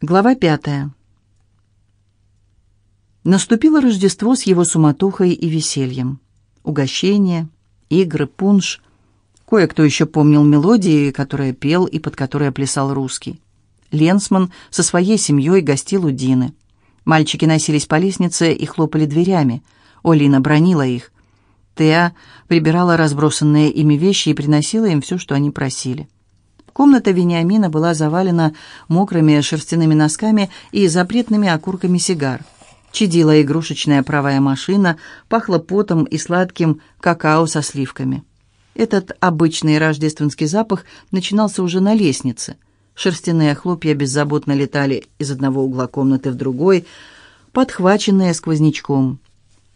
Глава пятая. Наступило Рождество с его суматохой и весельем. Угощения, игры, пунш. Кое-кто еще помнил мелодии, которые пел и под которые плясал русский. Ленсман со своей семьей гостил у Дины. Мальчики носились по лестнице и хлопали дверями. Олина бронила их. Теа прибирала разбросанные ими вещи и приносила им все, что они просили. Комната Вениамина была завалена мокрыми шерстяными носками и запретными окурками сигар. Чадила игрушечная правая машина, пахло потом и сладким какао со сливками. Этот обычный рождественский запах начинался уже на лестнице. Шерстяные хлопья беззаботно летали из одного угла комнаты в другой, подхваченные сквознячком.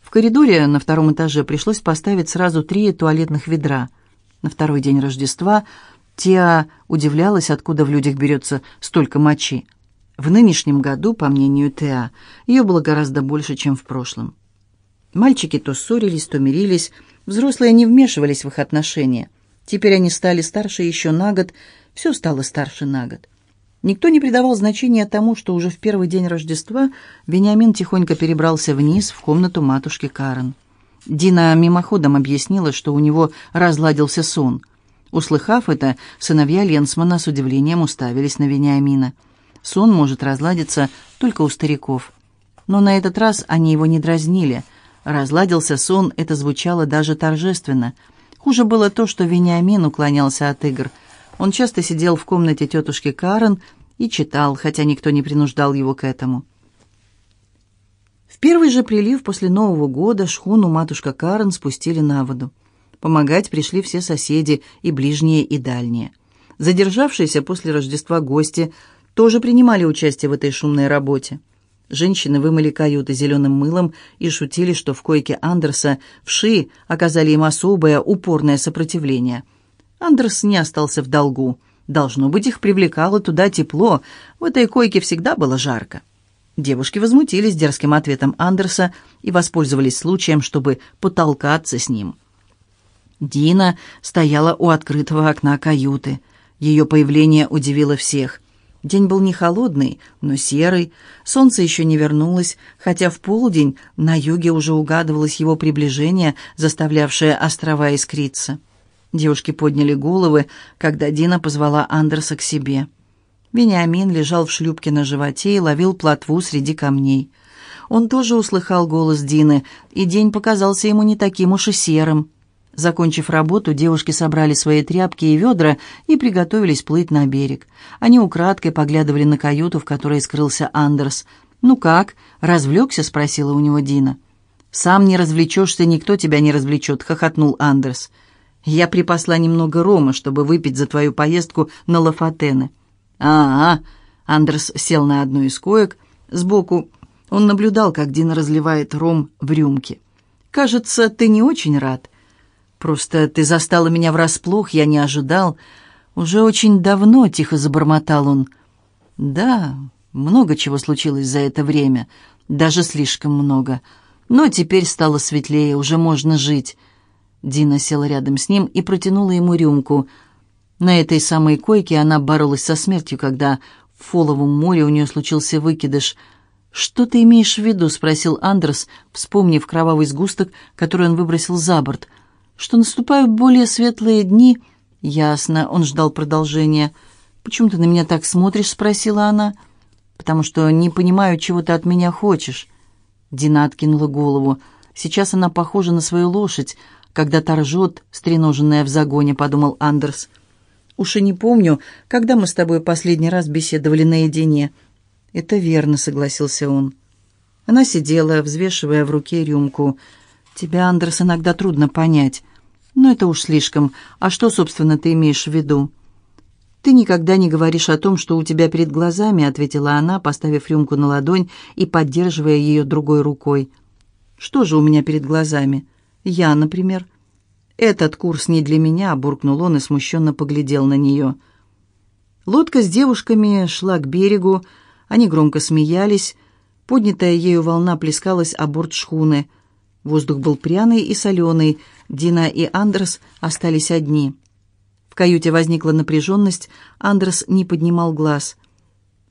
В коридоре на втором этаже пришлось поставить сразу три туалетных ведра. На второй день Рождества – Теа удивлялась, откуда в людях берется столько мочи. В нынешнем году, по мнению Теа, ее было гораздо больше, чем в прошлом. Мальчики то ссорились, то мирились, взрослые не вмешивались в их отношения. Теперь они стали старше еще на год, все стало старше на год. Никто не придавал значения тому, что уже в первый день Рождества Вениамин тихонько перебрался вниз в комнату матушки Карен. Дина мимоходом объяснила, что у него разладился сон – Услыхав это, сыновья Ленсмана с удивлением уставились на Вениамина. Сон может разладиться только у стариков. Но на этот раз они его не дразнили. Разладился сон, это звучало даже торжественно. Хуже было то, что Вениамин уклонялся от игр. Он часто сидел в комнате тетушки Карен и читал, хотя никто не принуждал его к этому. В первый же прилив после Нового года шхуну матушка Карен спустили на воду. Помогать пришли все соседи, и ближние, и дальние. Задержавшиеся после Рождества гости тоже принимали участие в этой шумной работе. Женщины вымыли каюты зеленым мылом и шутили, что в койке Андерса вши оказали им особое упорное сопротивление. Андерс не остался в долгу. Должно быть, их привлекало туда тепло. В этой койке всегда было жарко. Девушки возмутились дерзким ответом Андерса и воспользовались случаем, чтобы потолкаться с ним. Дина стояла у открытого окна каюты. Ее появление удивило всех. День был не холодный, но серый. Солнце еще не вернулось, хотя в полдень на юге уже угадывалось его приближение, заставлявшее острова искриться. Девушки подняли головы, когда Дина позвала Андерса к себе. Вениамин лежал в шлюпке на животе и ловил плотву среди камней. Он тоже услыхал голос Дины, и день показался ему не таким уж и серым. Закончив работу, девушки собрали свои тряпки и ведра и приготовились плыть на берег. Они украдкой поглядывали на каюту, в которой скрылся Андерс. «Ну как, развлекся?» — спросила у него Дина. «Сам не развлечешься, никто тебя не развлечет», — хохотнул Андерс. «Я припасла немного рома, чтобы выпить за твою поездку на Лафатены». «А-а!» — Андерс сел на одну из коек. Сбоку он наблюдал, как Дина разливает ром в рюмке. «Кажется, ты не очень рад». Просто ты застала меня врасплох, я не ожидал. Уже очень давно, — тихо забормотал он. Да, много чего случилось за это время, даже слишком много. Но теперь стало светлее, уже можно жить. Дина села рядом с ним и протянула ему рюмку. На этой самой койке она боролась со смертью, когда в Фоловом море у нее случился выкидыш. «Что ты имеешь в виду?» — спросил Андерс, вспомнив кровавый сгусток, который он выбросил за борт — что наступают более светлые дни. Ясно, он ждал продолжения. «Почему ты на меня так смотришь?» — спросила она. «Потому что не понимаю, чего ты от меня хочешь». Дина откинула голову. «Сейчас она похожа на свою лошадь, когда та ржет, стреноженная в загоне», — подумал Андерс. «Уж и не помню, когда мы с тобой последний раз беседовали наедине». «Это верно», — согласился он. Она сидела, взвешивая в руке рюмку. «Тебя, Андерс, иногда трудно понять. «Ну, это уж слишком. А что, собственно, ты имеешь в виду?» «Ты никогда не говоришь о том, что у тебя перед глазами», — ответила она, поставив рюмку на ладонь и поддерживая ее другой рукой. «Что же у меня перед глазами? Я, например». «Этот курс не для меня», — буркнул он и смущенно поглядел на нее. Лодка с девушками шла к берегу, они громко смеялись, поднятая ею волна плескалась о борт шхуны — Воздух был пряный и соленый. Дина и Андрес остались одни. В каюте возникла напряженность. Андрес не поднимал глаз.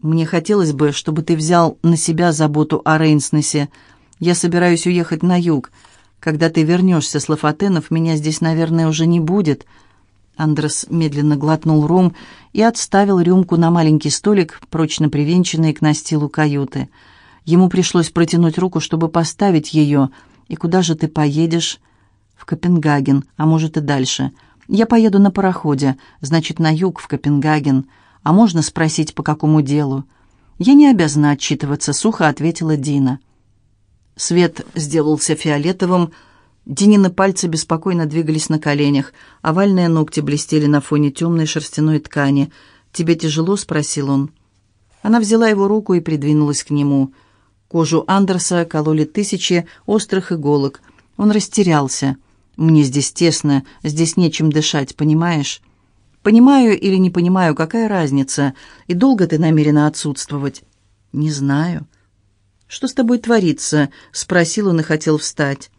Мне хотелось бы, чтобы ты взял на себя заботу о Рейнснесе. Я собираюсь уехать на юг. Когда ты вернешься с Лафатенов, меня здесь, наверное, уже не будет». Андрес медленно глотнул ром и отставил рюмку на маленький столик, прочно привинченный к настилу каюты. Ему пришлось протянуть руку, чтобы поставить ее. «И куда же ты поедешь?» «В Копенгаген, а может и дальше. Я поеду на пароходе, значит, на юг, в Копенгаген. А можно спросить, по какому делу?» «Я не обязана отчитываться», — сухо ответила Дина. Свет сделался фиолетовым, Динины пальцы беспокойно двигались на коленях, овальные ногти блестели на фоне темной шерстяной ткани. «Тебе тяжело?» — спросил он. Она взяла его руку и придвинулась к нему. Кожу Андерса кололи тысячи острых иголок. Он растерялся. «Мне здесь тесно, здесь нечем дышать, понимаешь?» «Понимаю или не понимаю, какая разница? И долго ты намерена отсутствовать?» «Не знаю». «Что с тобой творится?» — спросил он и хотел встать.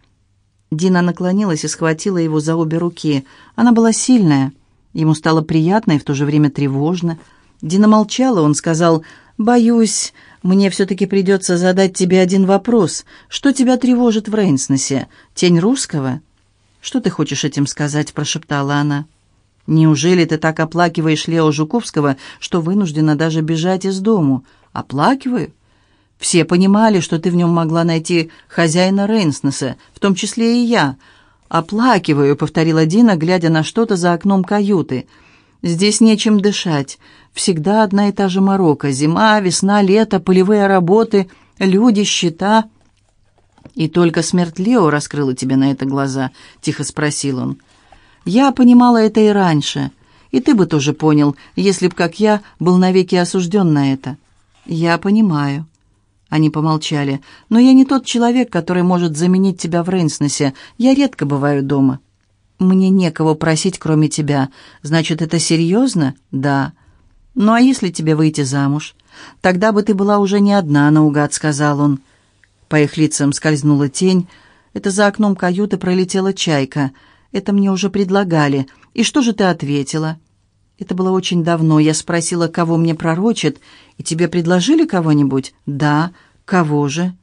Дина наклонилась и схватила его за обе руки. Она была сильная. Ему стало приятно и в то же время тревожно. Дина молчала, он сказал, «Боюсь, мне все-таки придется задать тебе один вопрос. Что тебя тревожит в Рейнснесе? Тень русского?» «Что ты хочешь этим сказать?» – прошептала она. «Неужели ты так оплакиваешь Лео Жуковского, что вынуждена даже бежать из дому?» «Оплакиваю? Все понимали, что ты в нем могла найти хозяина Рейнснеса, в том числе и я. «Оплакиваю», — повторила Дина, глядя на что-то за окном каюты. «Здесь нечем дышать. Всегда одна и та же морока. Зима, весна, лето, полевые работы, люди, счета». «И только смерть Лео раскрыла тебе на это глаза?» — тихо спросил он. «Я понимала это и раньше. И ты бы тоже понял, если б, как я, был навеки осужден на это». «Я понимаю». Они помолчали. «Но я не тот человек, который может заменить тебя в Рейнснесе. Я редко бываю дома». «Мне некого просить, кроме тебя. Значит, это серьезно?» «Да». «Ну а если тебе выйти замуж?» «Тогда бы ты была уже не одна, наугад», — сказал он. По их лицам скользнула тень. Это за окном каюты пролетела чайка. Это мне уже предлагали. И что же ты ответила?» Это было очень давно. Я спросила, кого мне пророчат, и тебе предложили кого-нибудь? Да. Кого же?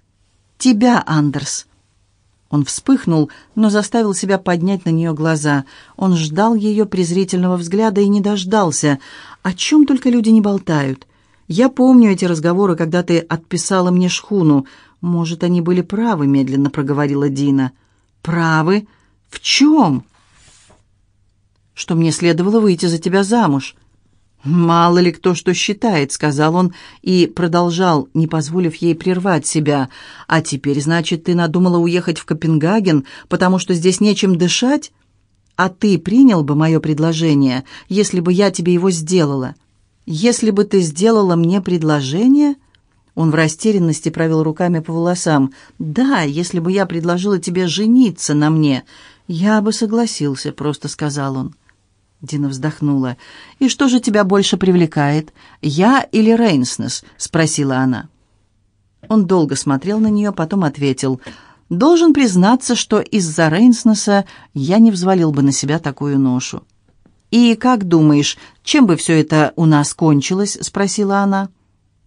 Тебя, Андерс. Он вспыхнул, но заставил себя поднять на нее глаза. Он ждал ее презрительного взгляда и не дождался. О чем только люди не болтают. Я помню эти разговоры, когда ты отписала мне шхуну. Может, они были правы, медленно проговорила Дина. Правы? В чем? что мне следовало выйти за тебя замуж». «Мало ли кто что считает», — сказал он и продолжал, не позволив ей прервать себя. «А теперь, значит, ты надумала уехать в Копенгаген, потому что здесь нечем дышать? А ты принял бы мое предложение, если бы я тебе его сделала? Если бы ты сделала мне предложение?» Он в растерянности провел руками по волосам. «Да, если бы я предложила тебе жениться на мне, я бы согласился», — просто сказал он. Дина вздохнула. «И что же тебя больше привлекает, я или Рейнснес?» — спросила она. Он долго смотрел на нее, потом ответил. «Должен признаться, что из-за Рейнснеса я не взвалил бы на себя такую ношу». «И как думаешь, чем бы все это у нас кончилось?» — спросила она.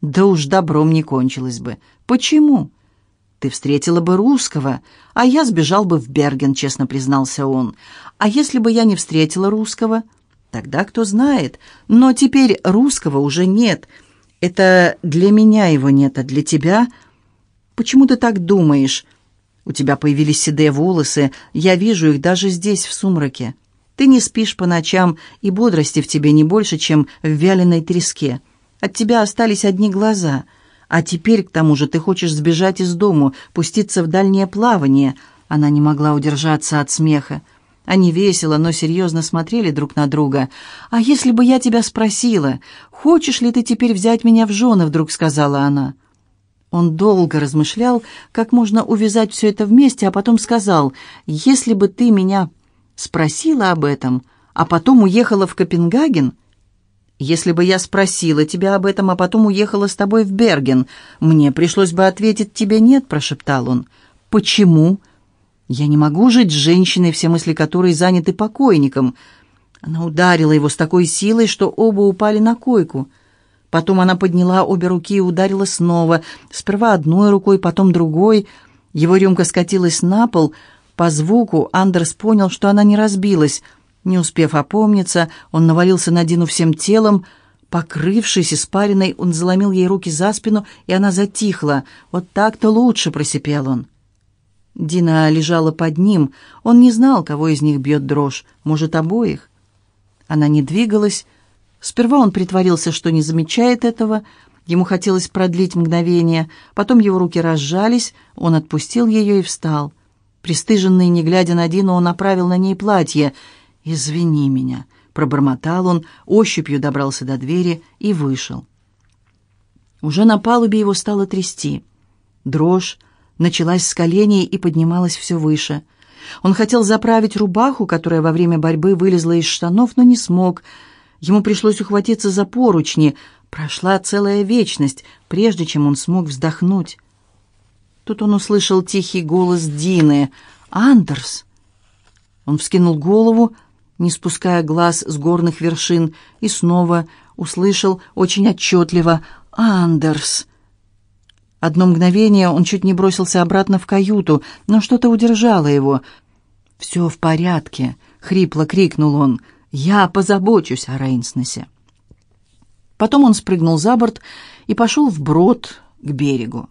«Да уж добром не кончилось бы. Почему?» «Ты встретила бы русского, а я сбежал бы в Берген», — честно признался он. «А если бы я не встретила русского?» «Тогда кто знает. Но теперь русского уже нет. Это для меня его нет, а для тебя...» «Почему ты так думаешь?» «У тебя появились седые волосы. Я вижу их даже здесь, в сумраке. Ты не спишь по ночам, и бодрости в тебе не больше, чем в вяленой треске. От тебя остались одни глаза». А теперь, к тому же, ты хочешь сбежать из дому, пуститься в дальнее плавание». Она не могла удержаться от смеха. Они весело, но серьезно смотрели друг на друга. «А если бы я тебя спросила, хочешь ли ты теперь взять меня в жены?» Вдруг сказала она. Он долго размышлял, как можно увязать все это вместе, а потом сказал, «Если бы ты меня спросила об этом, а потом уехала в Копенгаген, если бы я спросила тебя об этом, а потом уехала с тобой в Берген, мне пришлось бы ответить тебе «нет», — прошептал он. «Почему?» «Я не могу жить с женщиной, все мысли которой заняты покойником». Она ударила его с такой силой, что оба упали на койку. Потом она подняла обе руки и ударила снова, сперва одной рукой, потом другой. Его рюмка скатилась на пол. По звуку Андерс понял, что она не разбилась. Не успев опомниться, он навалился на Дину всем телом. Покрывшись испариной, он заломил ей руки за спину, и она затихла. «Вот так-то лучше», — просипел он. Дина лежала под ним. Он не знал, кого из них бьет дрожь. Может, обоих? Она не двигалась. Сперва он притворился, что не замечает этого. Ему хотелось продлить мгновение. Потом его руки разжались. Он отпустил ее и встал. Пристыженный, не глядя на Дину, он направил на ней платье. «Извини меня», — пробормотал он, ощупью добрался до двери и вышел. Уже на палубе его стало трясти. Дрожь началась с коленей и поднималась все выше. Он хотел заправить рубаху, которая во время борьбы вылезла из штанов, но не смог. Ему пришлось ухватиться за поручни. Прошла целая вечность, прежде чем он смог вздохнуть. Тут он услышал тихий голос Дины. «Андерс!» Он вскинул голову, не спуская глаз с горных вершин, и снова услышал очень отчетливо «Андерс!» Одно мгновение он чуть не бросился обратно в каюту, но что-то удержало его. «Все в порядке», — хрипло крикнул он. «Я позабочусь о Рейнснесе». Потом он спрыгнул за борт и пошел вброд к берегу.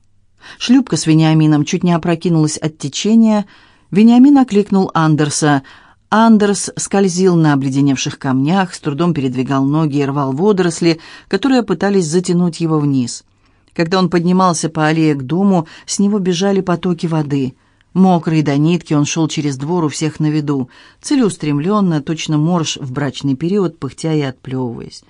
Шлюпка с Вениамином чуть не опрокинулась от течения. Вениамин окликнул Андерса. Андерс скользил на обледеневших камнях, с трудом передвигал ноги и рвал водоросли, которые пытались затянуть его вниз. Когда он поднимался по аллее к дому, с него бежали потоки воды. Мокрый до нитки, он шел через двор у всех на виду, целеустремленно, точно морж в брачный период, пыхтя и отплевываясь.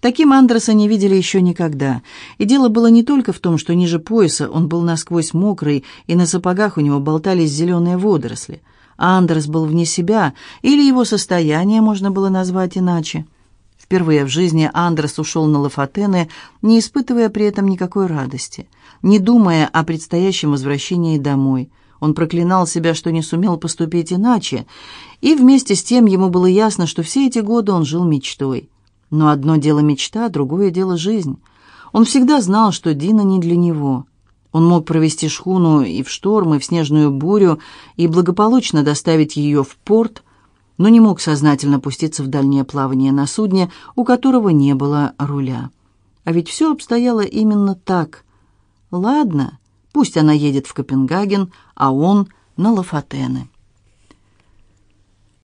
Таким Андерса не видели еще никогда. И дело было не только в том, что ниже пояса он был насквозь мокрый, и на сапогах у него болтались зеленые водоросли. Андерс был вне себя, или его состояние можно было назвать иначе. Впервые в жизни Андрес ушел на Лафатены, не испытывая при этом никакой радости, не думая о предстоящем возвращении домой. Он проклинал себя, что не сумел поступить иначе, и вместе с тем ему было ясно, что все эти годы он жил мечтой. Но одно дело мечта, другое дело жизнь. Он всегда знал, что Дина не для него. Он мог провести шхуну и в шторм, и в снежную бурю, и благополучно доставить ее в порт – но не мог сознательно пуститься в дальнее плавание на судне, у которого не было руля. А ведь все обстояло именно так. Ладно, пусть она едет в Копенгаген, а он на Лафатены.